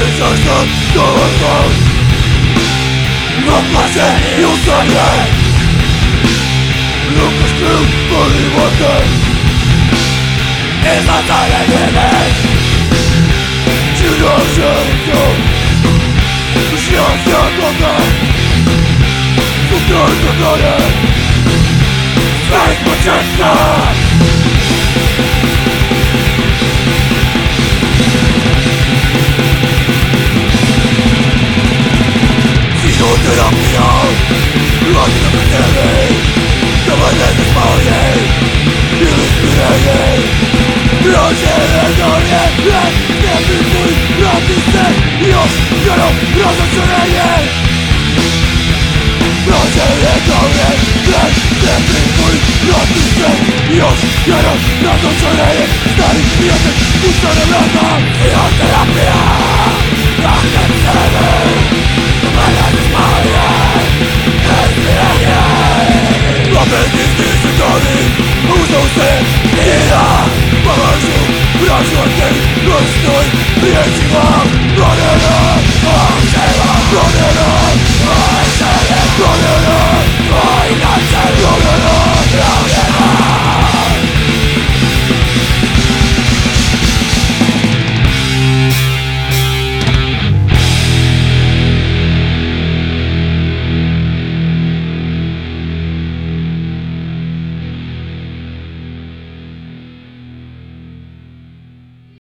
Sensação do amor Não pode o sonhar Nunca estou por igualdade Exaltar a verdade Tira jeito Chance a tocar Futuro do glória Sai por rozoczuleniem Wczoraj na to co leje Stary świat, puszczone lata Psychoterapia Tak nie chcemy